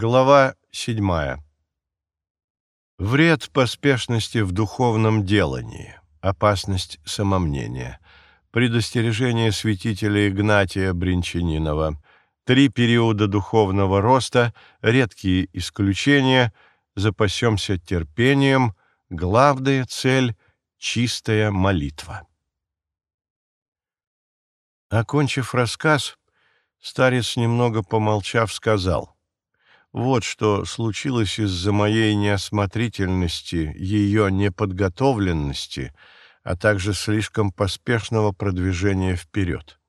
Глава седьмая. Вред поспешности в духовном делании, опасность самомнения, предостережение святителя Игнатия Бринчанинова, три периода духовного роста, редкие исключения, запасемся терпением, главная цель — чистая молитва. Окончив рассказ, старец, немного помолчав, сказал — вот что случилось из-за моей неосмотрительности, ее неподготовленности, а также слишком поспешного продвижения вперед.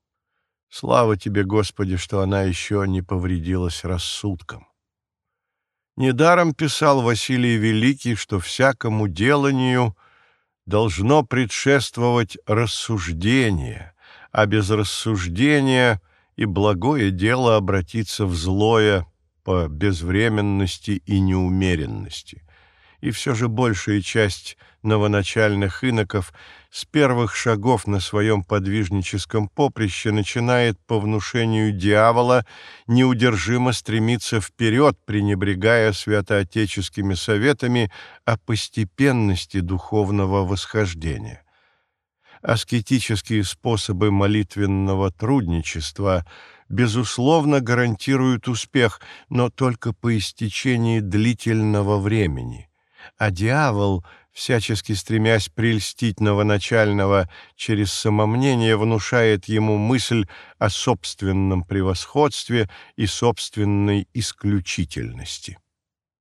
Слава тебе, Господи, что она еще не повредилась рассудком. Недаром писал Василий Великий, что всякому деланию должно предшествовать рассуждение, а без рассуждения и благое дело обратиться в злое – по безвременности и неумеренности. И все же большая часть новоначальных иноков с первых шагов на своем подвижническом поприще начинает по внушению дьявола неудержимо стремиться вперед, пренебрегая святоотеческими советами о постепенности духовного восхождения аскетические способы молитвенного трудничества – безусловно, гарантируют успех, но только по истечении длительного времени. А дьявол, всячески стремясь прельстить новоначального через самомнение, внушает ему мысль о собственном превосходстве и собственной исключительности.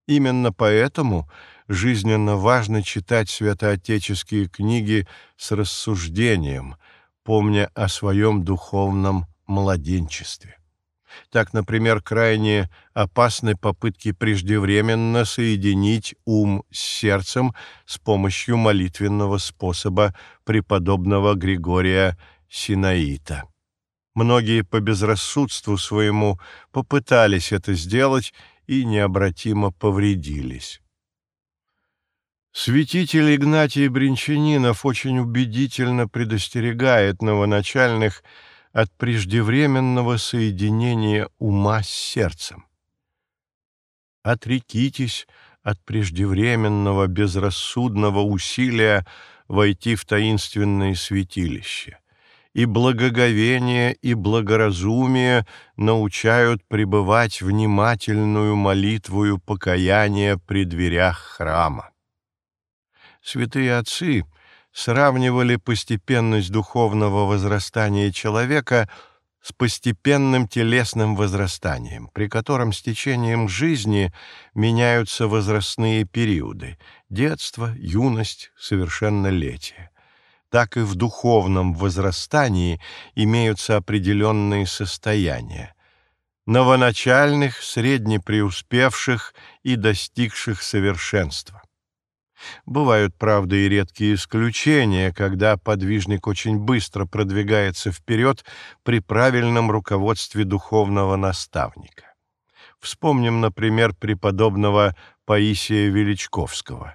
Именно поэтому жизненно важно читать святоотеческие книги с рассуждением, помня о своем духовном младенчестве. Так, например, крайне опасны попытки преждевременно соединить ум с сердцем с помощью молитвенного способа преподобного Григория Синаита. Многие по безрассудству своему попытались это сделать и необратимо повредились. Святитель Игнатий Бринчанинов очень убедительно предостерегает новоначальных от преждевременного соединения ума с сердцем. Отрекитесь от преждевременного безрассудного усилия войти в таинственное святилище, и благоговение и благоразумие научают пребывать внимательную молитвую покаяния при дверях храма. Святые отцы — сравнивали постепенность духовного возрастания человека с постепенным телесным возрастанием, при котором с течением жизни меняются возрастные периоды – детство, юность, совершеннолетие. Так и в духовном возрастании имеются определенные состояния – новоначальных, среднепреуспевших и достигших совершенства. Бывают, правда, и редкие исключения, когда подвижник очень быстро продвигается вперед при правильном руководстве духовного наставника. Вспомним, например, преподобного Паисия Величковского.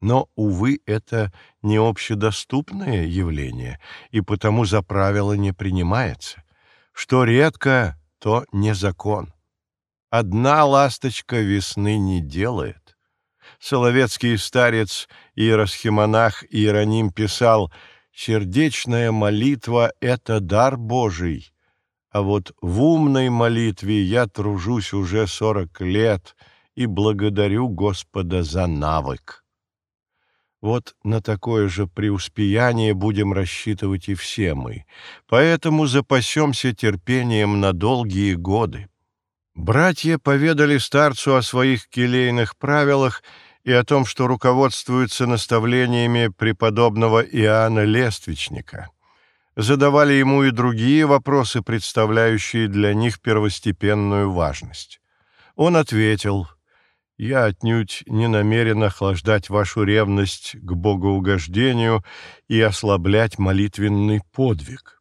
Но, увы, это не общедоступное явление, и потому за правило не принимается. Что редко, то не закон. Одна ласточка весны не делает. Соловецкий старец иеросхимонах Иероним писал «Сердечная молитва — это дар Божий, а вот в умной молитве я тружусь уже сорок лет и благодарю Господа за навык». Вот на такое же преуспеяние будем рассчитывать и все мы, поэтому запасемся терпением на долгие годы. Братья поведали старцу о своих келейных правилах — и о том, что руководствуются наставлениями преподобного Иоанна Лествичника. Задавали ему и другие вопросы, представляющие для них первостепенную важность. Он ответил, «Я отнюдь не намерен охлаждать вашу ревность к богоугождению и ослаблять молитвенный подвиг.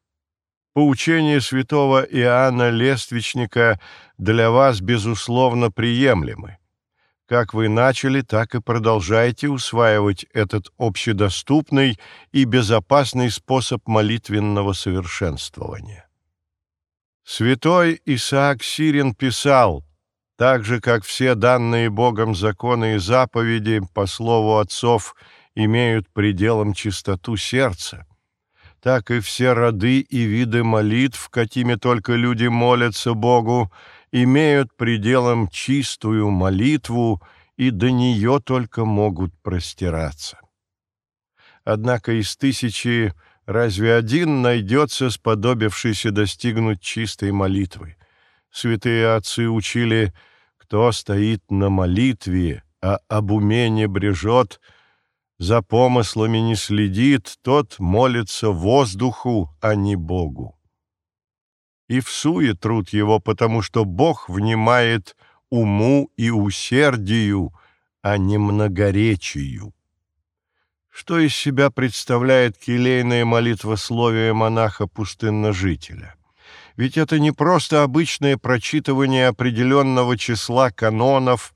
Поучение святого Иоанна Лествичника для вас, безусловно, приемлемы. Как вы начали, так и продолжайте усваивать этот общедоступный и безопасный способ молитвенного совершенствования. Святой Исаак Сирин писал, так же, как все данные Богом законы и заповеди, по слову отцов, имеют пределом чистоту сердца, так и все роды и виды молитв, какими только люди молятся Богу, имеют пределом чистую молитву, и до нее только могут простираться. Однако из тысячи разве один найдется, сподобившийся достигнуть чистой молитвы? Святые отцы учили, кто стоит на молитве, а об уме не брежет, за помыслами не следит, тот молится воздуху, а не Богу. И всуе труд его, потому что Бог внимает уму и усердию, а не многоречию. Что из себя представляет келейное молитвословие монаха-пустынножителя? Ведь это не просто обычное прочитывание определенного числа канонов,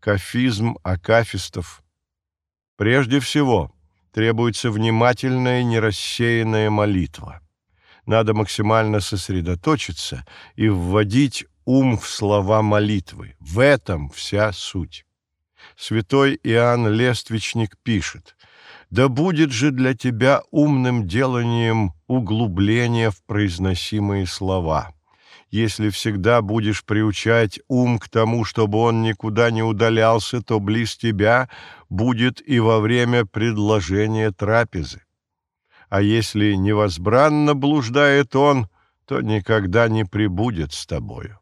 кафизм, акафистов. Прежде всего, требуется внимательная, нерассеянная молитва. Надо максимально сосредоточиться и вводить ум в слова молитвы. В этом вся суть. Святой Иоанн Лествичник пишет – да будет же для тебя умным деланием углубление в произносимые слова. Если всегда будешь приучать ум к тому, чтобы он никуда не удалялся, то близ тебя будет и во время предложения трапезы. А если невозбранно блуждает он, то никогда не прибудет с тобою.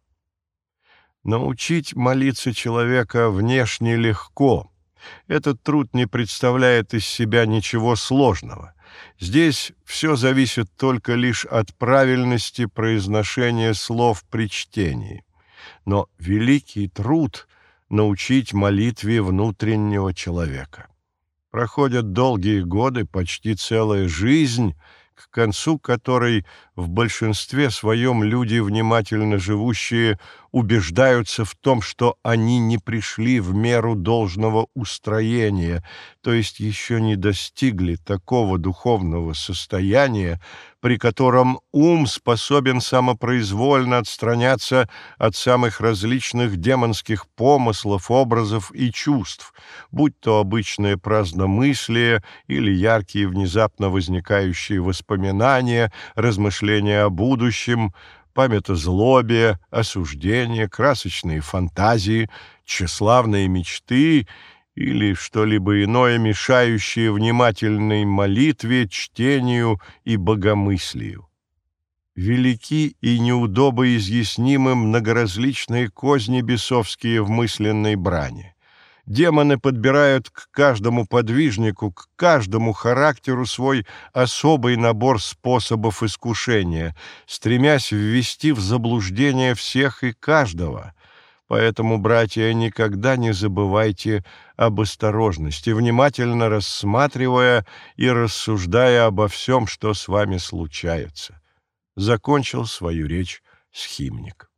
Научить молиться человека внешне легко — этот труд не представляет из себя ничего сложного. Здесь все зависит только лишь от правильности произношения слов при чтении. Но великий труд — научить молитве внутреннего человека. Проходят долгие годы, почти целая жизнь — к концу которой в большинстве своем люди, внимательно живущие, убеждаются в том, что они не пришли в меру должного устроения, то есть еще не достигли такого духовного состояния, при котором ум способен самопроизвольно отстраняться от самых различных демонских помыслов, образов и чувств, будь то обычное праздномыслие или яркие внезапно возникающие воспоминания, размышления о будущем, злобе, осуждение, красочные фантазии, тщеславные мечты — или что-либо иное, мешающее внимательной молитве, чтению и богомыслию. Велики и неудобо изъяснимы многоразличные козни бесовские в мысленной брани. Демоны подбирают к каждому подвижнику, к каждому характеру свой особый набор способов искушения, стремясь ввести в заблуждение всех и каждого — Поэтому, братья, никогда не забывайте об осторожности, внимательно рассматривая и рассуждая обо всем, что с вами случается. Закончил свою речь схимник.